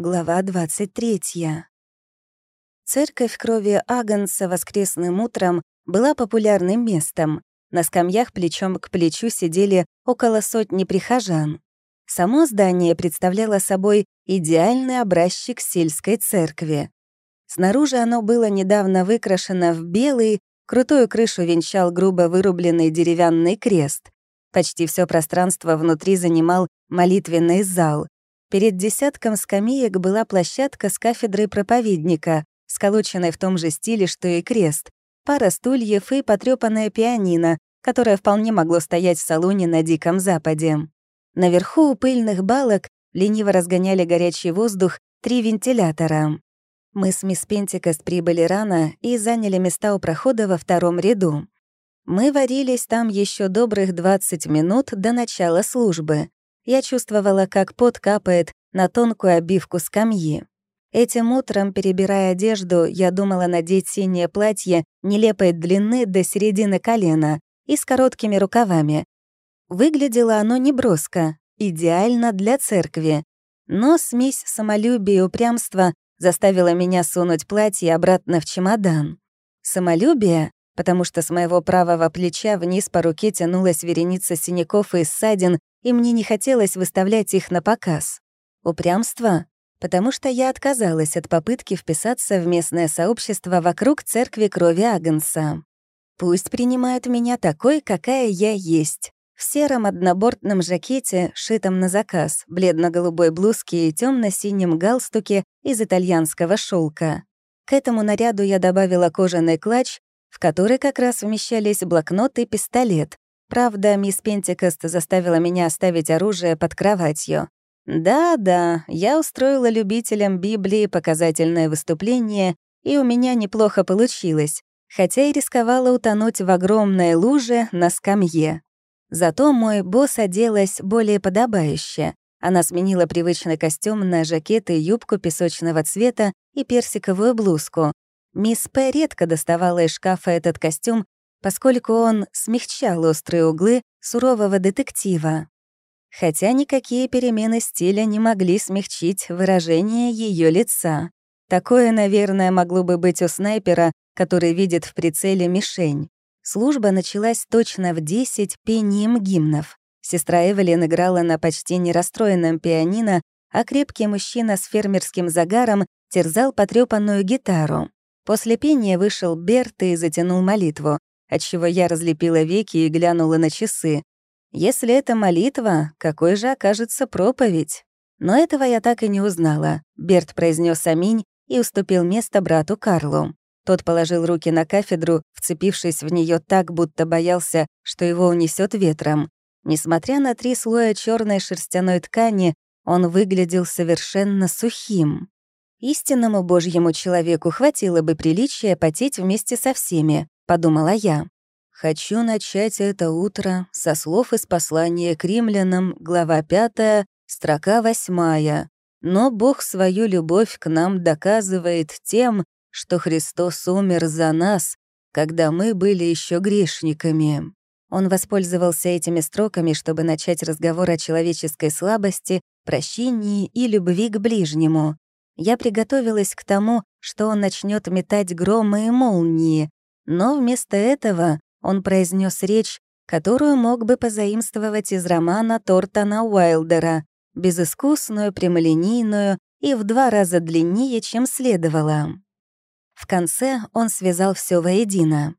Глава 23. Церковь крови Агнца воскресным утром была популярным местом. На скамьях плечом к плечу сидели около сотни прихожан. Само здание представляло собой идеальный образчик сельской церкви. Снаружи оно было недавно выкрашено в белый, крутую крышу венчал грубо вырубленный деревянный крест. Почти все пространство внутри занимал молитвенный зал. Перед десятком скамеек была площадка с кафедрой проповедника, сколоченной в том же стиле, что и крест, пара стульев и потрёпанное пианино, которое вполне могло стоять в салоне на Диком Западе. Наверху у пыльных балок лениво разгоняли горячий воздух три вентилятора. Мы с мисс Пентикост прибыли рано и заняли места у прохода во втором ряду. Мы варились там еще добрых 20 минут до начала службы я чувствовала, как пот капает на тонкую обивку скамьи. Этим утром, перебирая одежду, я думала надеть синее платье нелепой длины до середины колена и с короткими рукавами. Выглядело оно неброско, идеально для церкви. Но смесь самолюбия и упрямства заставила меня сунуть платье обратно в чемодан. Самолюбие, потому что с моего правого плеча вниз по руке тянулась вереница синяков и ссадин, и мне не хотелось выставлять их на показ. Упрямство, потому что я отказалась от попытки вписаться в местное сообщество вокруг церкви крови Агнца. Пусть принимают меня такой, какая я есть. В сером однобортном жакете, шитом на заказ, бледно-голубой блузке и темно синем галстуке из итальянского шелка. К этому наряду я добавила кожаный клатч, в который как раз вмещались блокнот и пистолет, Правда, мисс Пентикост заставила меня оставить оружие под кроватью. Да-да, я устроила любителям Библии показательное выступление, и у меня неплохо получилось, хотя и рисковала утонуть в огромной луже на скамье. Зато мой босс оделась более подобающе. Она сменила привычный костюм на жакет и юбку песочного цвета и персиковую блузку. Мисс П. редко доставала из шкафа этот костюм поскольку он смягчал острые углы сурового детектива. Хотя никакие перемены стиля не могли смягчить выражение ее лица. Такое, наверное, могло бы быть у снайпера, который видит в прицеле мишень. Служба началась точно в 10 пением гимнов. Сестра Эвелин играла на почти нерастроенном пианино, а крепкий мужчина с фермерским загаром терзал потрёпанную гитару. После пения вышел Берт и затянул молитву отчего я разлепила веки и глянула на часы. Если это молитва, какой же окажется проповедь? Но этого я так и не узнала. Берт произнес аминь и уступил место брату Карлу. Тот положил руки на кафедру, вцепившись в нее так, будто боялся, что его унесет ветром. Несмотря на три слоя черной шерстяной ткани, он выглядел совершенно сухим. Истинному божьему человеку хватило бы приличия потеть вместе со всеми, подумала я. Хочу начать это утро со слов из послания к римлянам, глава 5, строка 8. Но Бог свою любовь к нам доказывает тем, что Христос умер за нас, когда мы были еще грешниками. Он воспользовался этими строками, чтобы начать разговор о человеческой слабости, прощении и любви к ближнему. Я приготовилась к тому, что он начнет метать громы и молнии, но вместо этого он произнес речь, которую мог бы позаимствовать из романа Тортона Уайлдера, безыскусную, прямолинейную и в два раза длиннее, чем следовало. В конце он связал все воедино.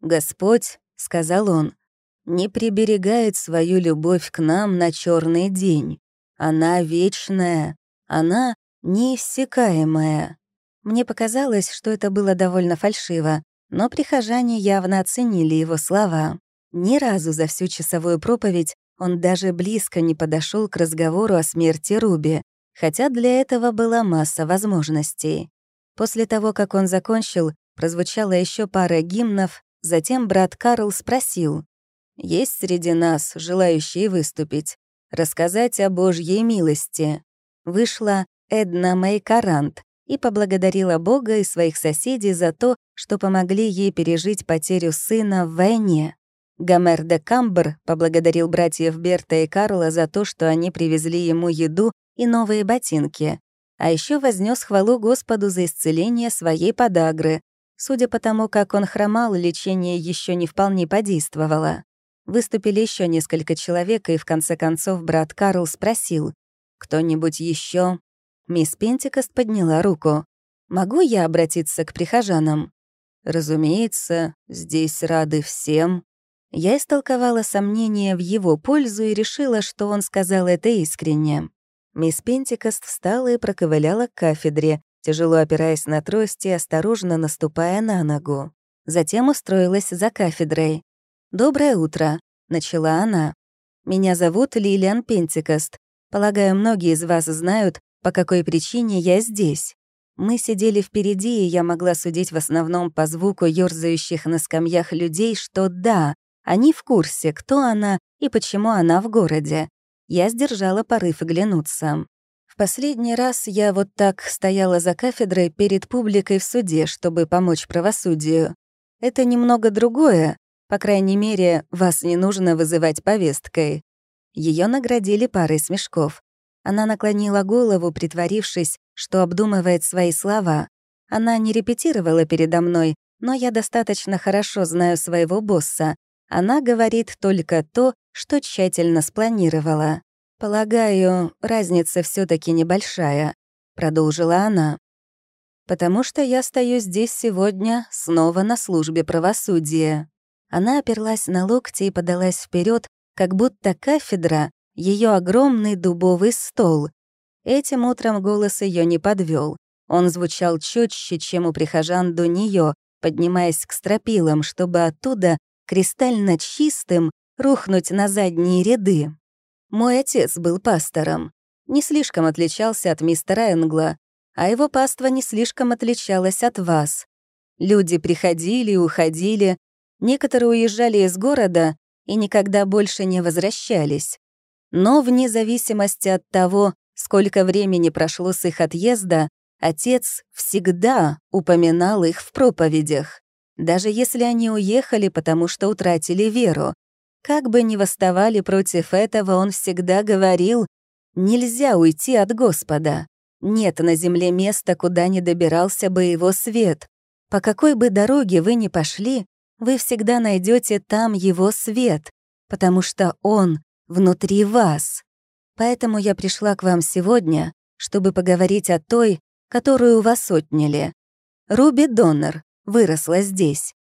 «Господь», — сказал он, — «не приберегает свою любовь к нам на черный день. Она вечная, она неиссякаемая». Мне показалось, что это было довольно фальшиво, но прихожане явно оценили его слова. Ни разу за всю часовую проповедь он даже близко не подошел к разговору о смерти Руби, хотя для этого была масса возможностей. После того, как он закончил, прозвучала еще пара гимнов, затем брат Карл спросил, «Есть среди нас желающие выступить, рассказать о Божьей милости?» Вышла Эдна Мейкарант, и поблагодарила Бога и своих соседей за то, что помогли ей пережить потерю сына в войне. Гомер де Камбр поблагодарил братьев Берта и Карла за то, что они привезли ему еду и новые ботинки. А еще вознес хвалу Господу за исцеление своей подагры. Судя по тому, как он хромал, лечение еще не вполне подействовало. Выступили еще несколько человек, и в конце концов брат Карл спросил, «Кто-нибудь еще? Мисс Пентикост подняла руку. «Могу я обратиться к прихожанам?» «Разумеется, здесь рады всем». Я истолковала сомнения в его пользу и решила, что он сказал это искренне. Мисс Пентикост встала и проковыляла к кафедре, тяжело опираясь на трость и осторожно наступая на ногу. Затем устроилась за кафедрой. «Доброе утро», — начала она. «Меня зовут Лилиан Пентикост. Полагаю, многие из вас знают, по какой причине я здесь. Мы сидели впереди, и я могла судить в основном по звуку ёрзающих на скамьях людей, что да, они в курсе, кто она и почему она в городе я сдержала порыв оглянуться. В последний раз я вот так стояла за кафедрой перед публикой в суде, чтобы помочь правосудию. Это немного другое, по крайней мере, вас не нужно вызывать повесткой. Ее наградили парой смешков. Она наклонила голову, притворившись, что обдумывает свои слова. Она не репетировала передо мной, но я достаточно хорошо знаю своего босса. Она говорит только то, что тщательно спланировала. «Полагаю, разница все таки небольшая», — продолжила она. «Потому что я стою здесь сегодня снова на службе правосудия». Она оперлась на локти и подалась вперед, как будто кафедра — ее огромный дубовый стол. Этим утром голос ее не подвел. Он звучал четче, чем у прихожан до нее, поднимаясь к стропилам, чтобы оттуда, кристально чистым, рухнуть на задние ряды. Мой отец был пастором. Не слишком отличался от мистера Энгла, а его паства не слишком отличалась от вас. Люди приходили и уходили, некоторые уезжали из города и никогда больше не возвращались. Но вне зависимости от того, сколько времени прошло с их отъезда, отец всегда упоминал их в проповедях, даже если они уехали, потому что утратили веру, как бы ни восставали против этого, он всегда говорил, «Нельзя уйти от Господа. Нет на земле места, куда не добирался бы его свет. По какой бы дороге вы ни пошли, вы всегда найдете там его свет, потому что он внутри вас. Поэтому я пришла к вам сегодня, чтобы поговорить о той, которую вас отняли. Руби Доннер выросла здесь.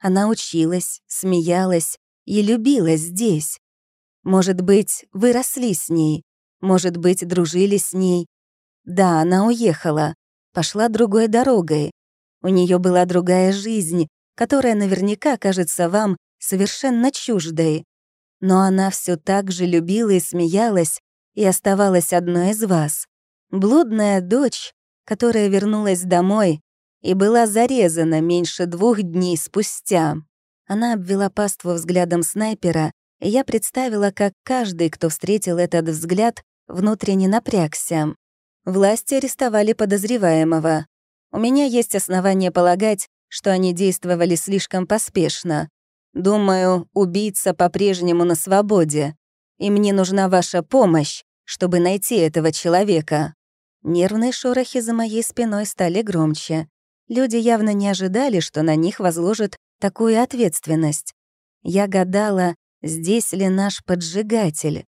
Она училась, смеялась, и любила здесь. Может быть, вы росли с ней, может быть, дружили с ней. Да, она уехала, пошла другой дорогой. У нее была другая жизнь, которая наверняка кажется вам совершенно чуждой. Но она все так же любила и смеялась, и оставалась одной из вас. Блудная дочь, которая вернулась домой и была зарезана меньше двух дней спустя. Она обвела паству взглядом снайпера, и я представила, как каждый, кто встретил этот взгляд, внутренне напрягся. Власти арестовали подозреваемого. У меня есть основания полагать, что они действовали слишком поспешно. Думаю, убийца по-прежнему на свободе, и мне нужна ваша помощь, чтобы найти этого человека». Нервные шорохи за моей спиной стали громче. Люди явно не ожидали, что на них возложат такую ответственность. Я гадала, здесь ли наш поджигатель.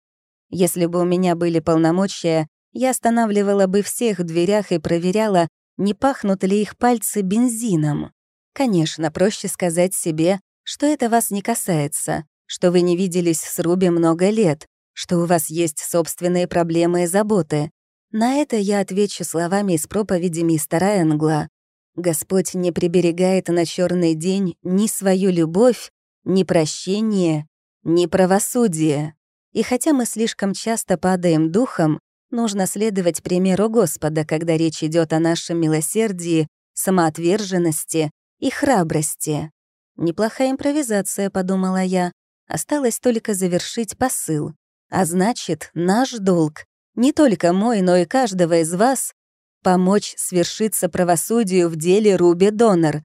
Если бы у меня были полномочия, я останавливала бы всех в дверях и проверяла, не пахнут ли их пальцы бензином. Конечно, проще сказать себе, что это вас не касается, что вы не виделись с Руби много лет, что у вас есть собственные проблемы и заботы. На это я отвечу словами из проповеди мистера Энгла. Господь не приберегает на черный день ни свою любовь, ни прощение, ни правосудие. И хотя мы слишком часто падаем духом, нужно следовать примеру Господа, когда речь идет о нашем милосердии, самоотверженности и храбрости. Неплохая импровизация, подумала я. Осталось только завершить посыл. А значит, наш долг, не только мой, но и каждого из вас, помочь свершиться правосудию в деле Руби Донор.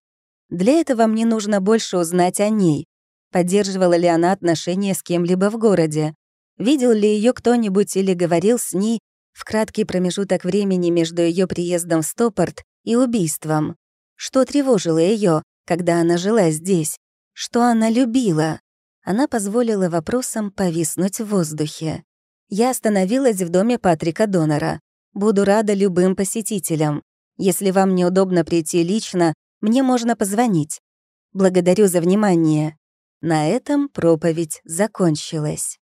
Для этого мне нужно больше узнать о ней. Поддерживала ли она отношения с кем-либо в городе? Видел ли ее кто-нибудь или говорил с ней, в краткий промежуток времени между ее приездом в Стопорт и убийством. Что тревожило ее, когда она жила здесь? Что она любила? Она позволила вопросам повиснуть в воздухе. Я остановилась в доме Патрика Донора. Буду рада любым посетителям. Если вам неудобно прийти лично, мне можно позвонить. Благодарю за внимание. На этом проповедь закончилась.